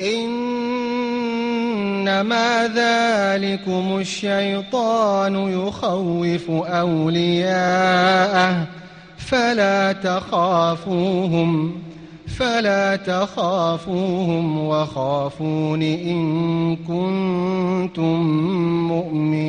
إنما ذلكم الشيطان يخوف أولياءه فلا تخافوهم فلا تخافوهم وخافون إن كنتم مؤمنين.